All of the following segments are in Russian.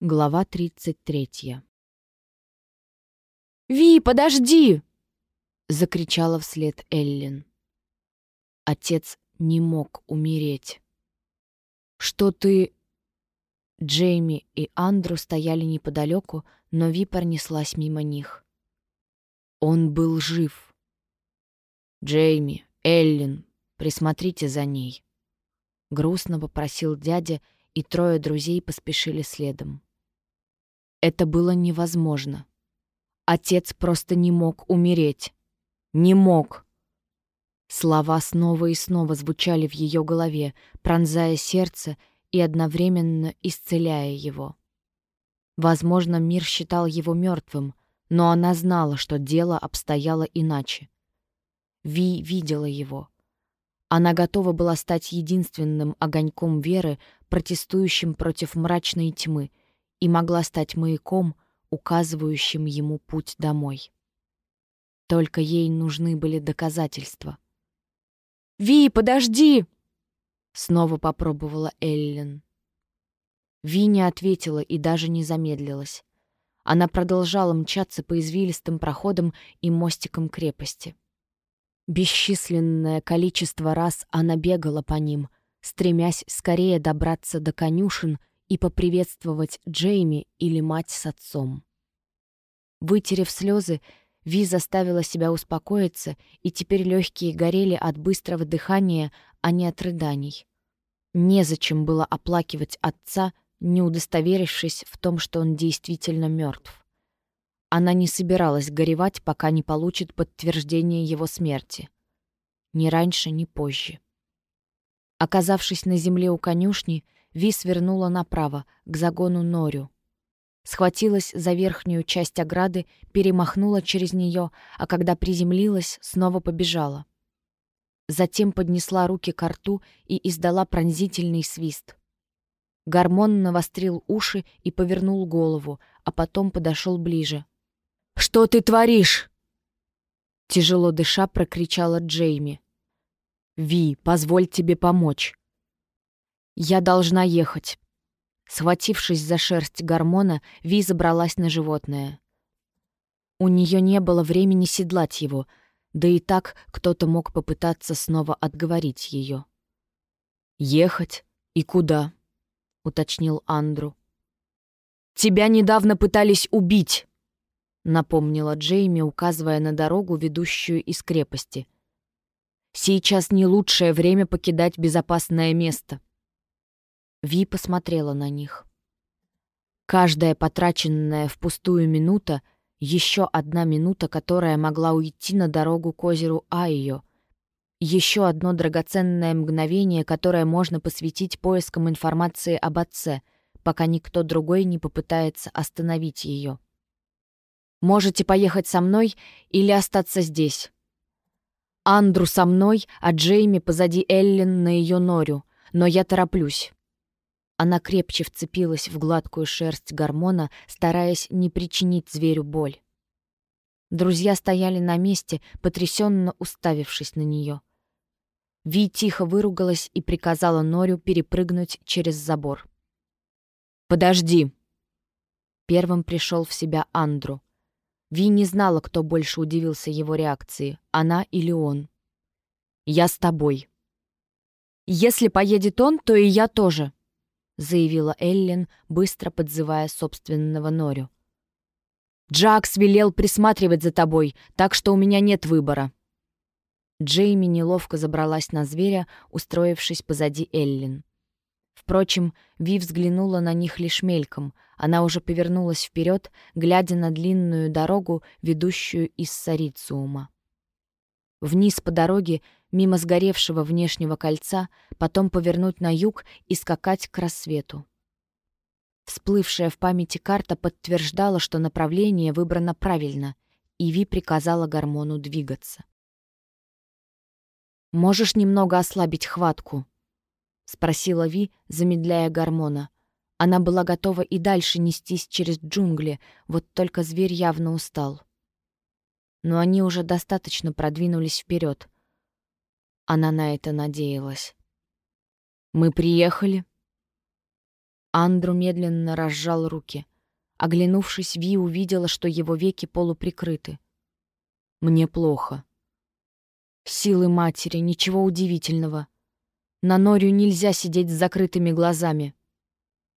Глава 33. «Ви, подожди!» — закричала вслед Эллен. Отец не мог умереть. «Что ты...» Джейми и Андрю стояли неподалеку, но Ви пронеслась мимо них. Он был жив. «Джейми, Эллен, присмотрите за ней», — грустно попросил дядя, и трое друзей поспешили следом. Это было невозможно. Отец просто не мог умереть. Не мог. Слова снова и снова звучали в ее голове, пронзая сердце и одновременно исцеляя его. Возможно, мир считал его мертвым, но она знала, что дело обстояло иначе. Ви видела его. Она готова была стать единственным огоньком веры, протестующим против мрачной тьмы, и могла стать маяком, указывающим ему путь домой. Только ей нужны были доказательства. «Ви, подожди!» — снова попробовала Эллен. Ви не ответила и даже не замедлилась. Она продолжала мчаться по извилистым проходам и мостикам крепости. Бесчисленное количество раз она бегала по ним, стремясь скорее добраться до конюшен и поприветствовать Джейми или мать с отцом. Вытерев слезы, Ви заставила себя успокоиться, и теперь легкие горели от быстрого дыхания, а не от рыданий. Незачем было оплакивать отца, не удостоверившись в том, что он действительно мертв. Она не собиралась горевать, пока не получит подтверждение его смерти. Ни раньше, ни позже. Оказавшись на земле у конюшни, Ви свернула направо, к загону Норю. Схватилась за верхнюю часть ограды, перемахнула через нее, а когда приземлилась, снова побежала. Затем поднесла руки к рту и издала пронзительный свист. Гормон навострил уши и повернул голову, а потом подошел ближе. «Что ты творишь?» Тяжело дыша прокричала Джейми. «Ви, позволь тебе помочь». «Я должна ехать». Схватившись за шерсть гормона, Ви забралась на животное. У нее не было времени седлать его, да и так кто-то мог попытаться снова отговорить ее. «Ехать? И куда?» — уточнил Андру. «Тебя недавно пытались убить!» — напомнила Джейми, указывая на дорогу, ведущую из крепости. «Сейчас не лучшее время покидать безопасное место». Ви посмотрела на них. Каждая потраченная впустую минута — еще одна минута, которая могла уйти на дорогу к озеру Айо. Еще одно драгоценное мгновение, которое можно посвятить поискам информации об отце, пока никто другой не попытается остановить ее. «Можете поехать со мной или остаться здесь?» Андру со мной, а Джейми позади Эллен на ее норю, но я тороплюсь. Она крепче вцепилась в гладкую шерсть гормона, стараясь не причинить зверю боль. Друзья стояли на месте, потрясенно уставившись на нее. Ви тихо выругалась и приказала Норю перепрыгнуть через забор. «Подожди!» Первым пришел в себя Андру. Ви не знала, кто больше удивился его реакции, она или он. «Я с тобой». «Если поедет он, то и я тоже», заявила Эллен, быстро подзывая собственного Норю. «Джакс велел присматривать за тобой, так что у меня нет выбора». Джейми неловко забралась на зверя, устроившись позади Эллен. Впрочем, Ви взглянула на них лишь мельком. Она уже повернулась вперед, глядя на длинную дорогу, ведущую из Сарициума. Вниз по дороге мимо сгоревшего внешнего кольца, потом повернуть на юг и скакать к рассвету. Всплывшая в памяти карта подтверждала, что направление выбрано правильно, и Ви приказала гормону двигаться. «Можешь немного ослабить хватку?» — спросила Ви, замедляя гормона. Она была готова и дальше нестись через джунгли, вот только зверь явно устал. Но они уже достаточно продвинулись вперед — она на это надеялась. «Мы приехали?» Андру медленно разжал руки. Оглянувшись, Ви увидела, что его веки полуприкрыты. «Мне плохо». Силы матери, ничего удивительного. На Норию нельзя сидеть с закрытыми глазами.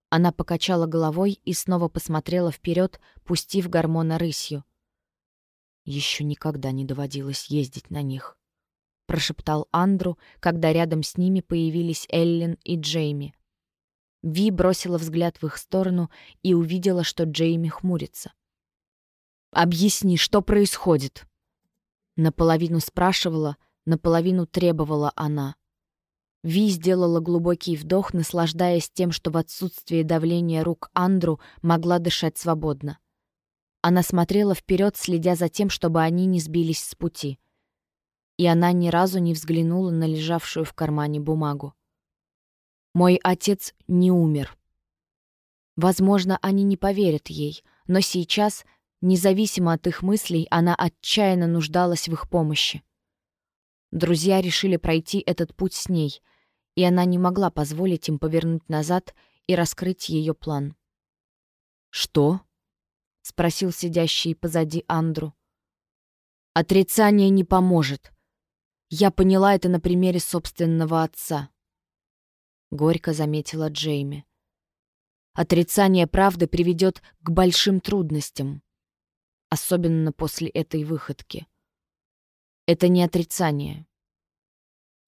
Она покачала головой и снова посмотрела вперед, пустив гормона рысью. Еще никогда не доводилось ездить на них, прошептал Андру, когда рядом с ними появились Эллен и Джейми. Ви бросила взгляд в их сторону и увидела, что Джейми хмурится. «Объясни, что происходит?» Наполовину спрашивала, наполовину требовала она. Ви сделала глубокий вдох, наслаждаясь тем, что в отсутствии давления рук Андру могла дышать свободно. Она смотрела вперед, следя за тем, чтобы они не сбились с пути. И она ни разу не взглянула на лежавшую в кармане бумагу. «Мой отец не умер». Возможно, они не поверят ей, но сейчас, независимо от их мыслей, она отчаянно нуждалась в их помощи. Друзья решили пройти этот путь с ней, и она не могла позволить им повернуть назад и раскрыть ее план. «Что?» — спросил сидящий позади Андру. «Отрицание не поможет. Я поняла это на примере собственного отца», — горько заметила Джейми. «Отрицание правды приведет к большим трудностям, особенно после этой выходки. Это не отрицание».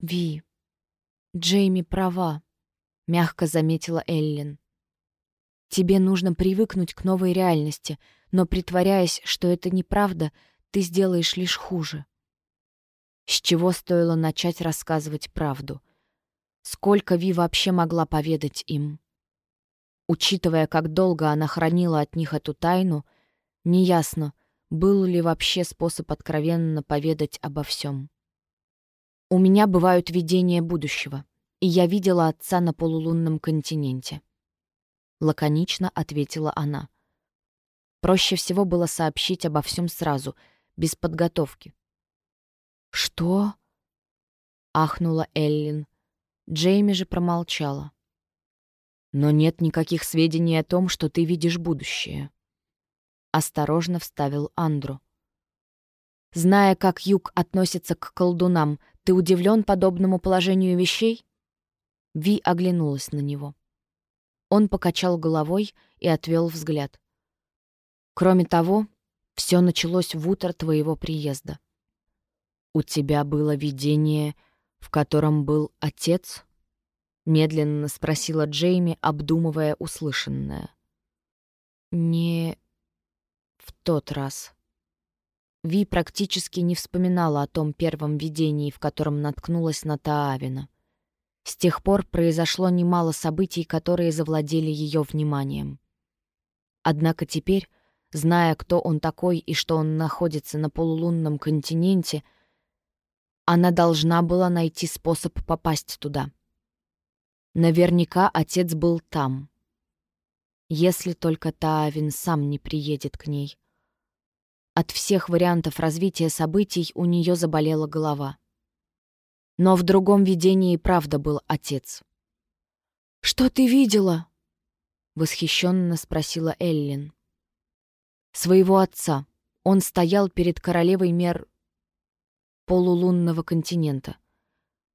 «Ви, Джейми права», — мягко заметила Эллен. «Тебе нужно привыкнуть к новой реальности, но, притворяясь, что это неправда, ты сделаешь лишь хуже». С чего стоило начать рассказывать правду? Сколько Ви вообще могла поведать им? Учитывая, как долго она хранила от них эту тайну, неясно, был ли вообще способ откровенно поведать обо всем. У меня бывают видения будущего, и я видела отца на полулунном континенте. Лаконично ответила она. Проще всего было сообщить обо всем сразу, без подготовки. «Что?» — ахнула Эллин. Джейми же промолчала. «Но нет никаких сведений о том, что ты видишь будущее», — осторожно вставил Андру. Зная, как Юг относится к колдунам, ты удивлен подобному положению вещей?» Ви оглянулась на него. Он покачал головой и отвел взгляд. «Кроме того, все началось в утро твоего приезда. У тебя было видение, в котором был отец?» Медленно спросила Джейми, обдумывая услышанное. «Не в тот раз», Ви практически не вспоминала о том первом видении, в котором наткнулась на Таавина. С тех пор произошло немало событий, которые завладели ее вниманием. Однако теперь, зная, кто он такой и что он находится на полулунном континенте, она должна была найти способ попасть туда. Наверняка отец был там. Если только Таавин сам не приедет к ней. От всех вариантов развития событий у нее заболела голова. Но в другом видении правда был отец. «Что ты видела?» — восхищенно спросила Эллин. «Своего отца. Он стоял перед королевой мер полулунного континента».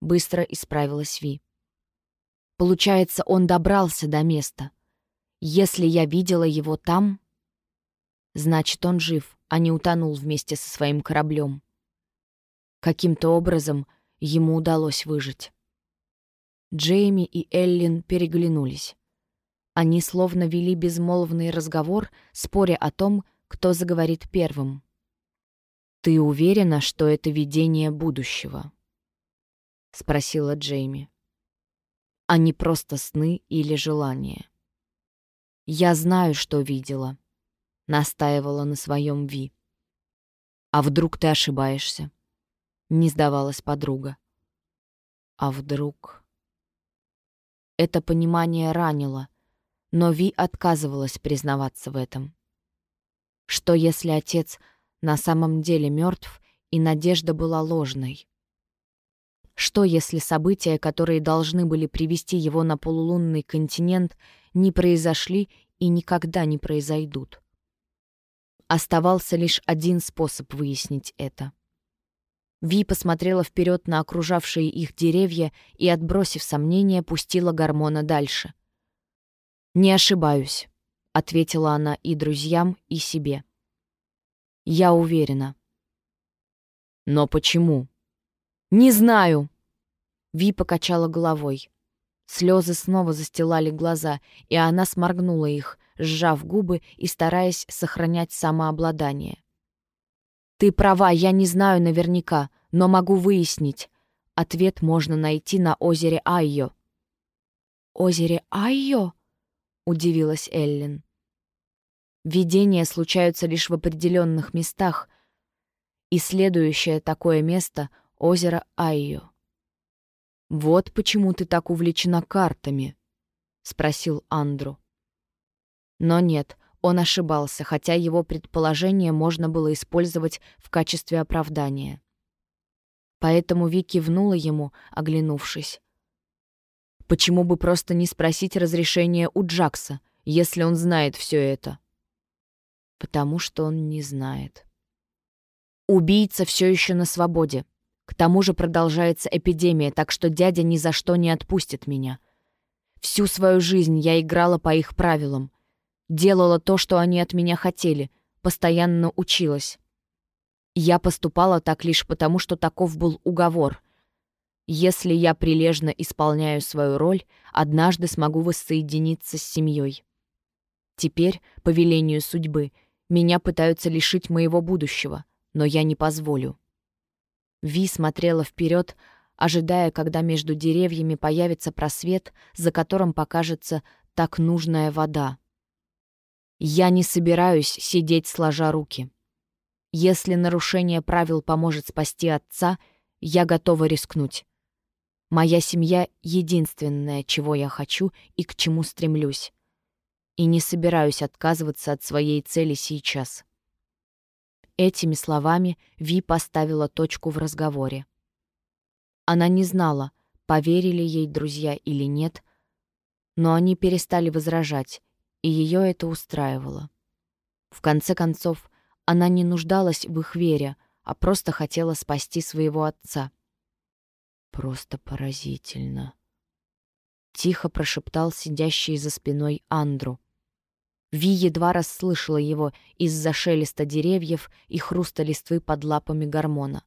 Быстро исправилась Ви. «Получается, он добрался до места. Если я видела его там, значит, он жив а не утонул вместе со своим кораблем. Каким-то образом ему удалось выжить. Джейми и Эллин переглянулись. Они словно вели безмолвный разговор, споря о том, кто заговорит первым. «Ты уверена, что это видение будущего?» — спросила Джейми. «А не просто сны или желания?» «Я знаю, что видела», настаивала на своем Ви. «А вдруг ты ошибаешься?» — не сдавалась подруга. «А вдруг...» Это понимание ранило, но Ви отказывалась признаваться в этом. Что если отец на самом деле мертв, и надежда была ложной? Что если события, которые должны были привести его на полулунный континент, не произошли и никогда не произойдут. Оставался лишь один способ выяснить это. Ви посмотрела вперед на окружавшие их деревья и, отбросив сомнения, пустила гормона дальше. «Не ошибаюсь», — ответила она и друзьям, и себе. «Я уверена». «Но почему?» «Не знаю!» Ви покачала головой. Слезы снова застилали глаза, и она сморгнула их, сжав губы и стараясь сохранять самообладание. «Ты права, я не знаю наверняка, но могу выяснить. Ответ можно найти на озере Айо». «Озере Айо?» — удивилась Эллен. Видения случаются лишь в определенных местах, и следующее такое место — озеро Айо. «Вот почему ты так увлечена картами», — спросил Андру. Но нет, он ошибался, хотя его предположение можно было использовать в качестве оправдания. Поэтому Ви кивнула ему, оглянувшись. Почему бы просто не спросить разрешения у Джакса, если он знает все это? Потому что он не знает. Убийца все еще на свободе. Тому же продолжается эпидемия, так что дядя ни за что не отпустит меня. Всю свою жизнь я играла по их правилам, Делала то, что они от меня хотели, постоянно училась. Я поступала так лишь потому, что таков был уговор. Если я прилежно исполняю свою роль, однажды смогу воссоединиться с семьей. Теперь, по велению судьбы, меня пытаются лишить моего будущего, но я не позволю. Ви смотрела вперед, ожидая, когда между деревьями появится просвет, за которым покажется так нужная вода. Я не собираюсь сидеть сложа руки. Если нарушение правил поможет спасти отца, я готова рискнуть. Моя семья — единственное, чего я хочу и к чему стремлюсь. И не собираюсь отказываться от своей цели сейчас. Этими словами Ви поставила точку в разговоре. Она не знала, поверили ей друзья или нет, но они перестали возражать, и ее это устраивало. В конце концов, она не нуждалась в их вере, а просто хотела спасти своего отца. «Просто поразительно», — тихо прошептал сидящий за спиной Андру. Ви едва расслышала его из-за шелеста деревьев и хруста листвы под лапами гормона.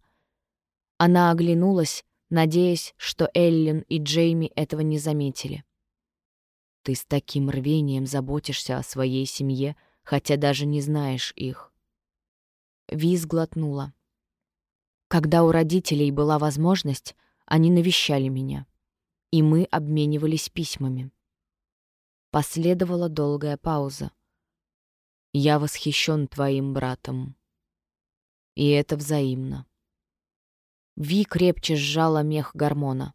Она оглянулась, надеясь, что Эллен и Джейми этого не заметили. Ты с таким рвением заботишься о своей семье, хотя даже не знаешь их. Виз глотнула. Когда у родителей была возможность, они навещали меня, и мы обменивались письмами. Последовала долгая пауза. «Я восхищен твоим братом». И это взаимно. Ви крепче сжала мех гормона.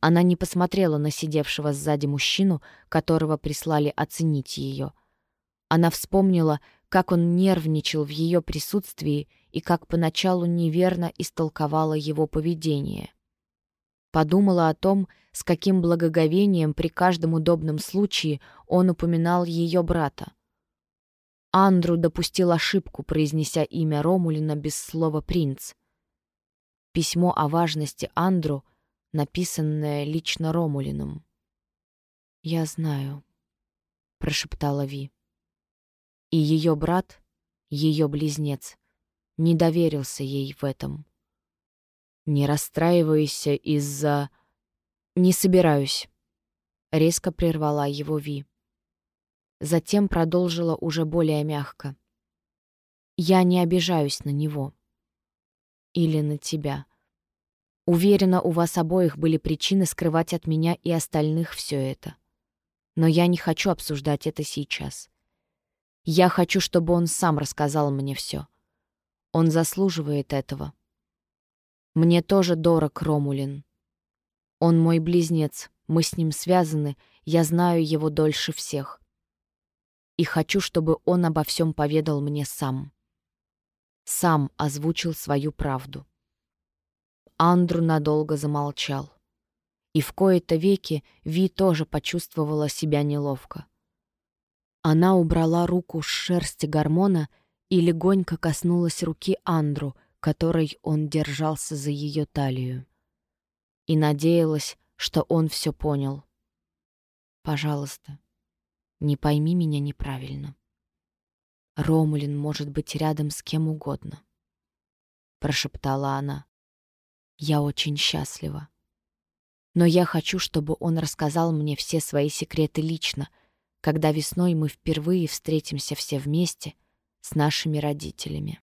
Она не посмотрела на сидевшего сзади мужчину, которого прислали оценить ее. Она вспомнила, как он нервничал в ее присутствии и как поначалу неверно истолковала его поведение. Подумала о том, с каким благоговением при каждом удобном случае он упоминал ее брата. Андру допустил ошибку, произнеся имя Ромулина без слова «принц». Письмо о важности Андру — написанное лично Ромулиным. «Я знаю», — прошептала Ви. И ее брат, ее близнец, не доверился ей в этом. «Не расстраивайся из-за...» «Не собираюсь», — резко прервала его Ви. Затем продолжила уже более мягко. «Я не обижаюсь на него. Или на тебя. Уверена, у вас обоих были причины скрывать от меня и остальных все это. Но я не хочу обсуждать это сейчас. Я хочу, чтобы он сам рассказал мне все. Он заслуживает этого. Мне тоже дорог Ромулин. Он мой близнец, мы с ним связаны, я знаю его дольше всех. И хочу, чтобы он обо всем поведал мне сам. Сам озвучил свою правду. Андру надолго замолчал. И в кои-то веки Ви тоже почувствовала себя неловко. Она убрала руку с шерсти гормона и легонько коснулась руки Андру, которой он держался за ее талию. И надеялась, что он все понял. «Пожалуйста, не пойми меня неправильно. Ромулин может быть рядом с кем угодно», — прошептала она. «Я очень счастлива. Но я хочу, чтобы он рассказал мне все свои секреты лично, когда весной мы впервые встретимся все вместе с нашими родителями».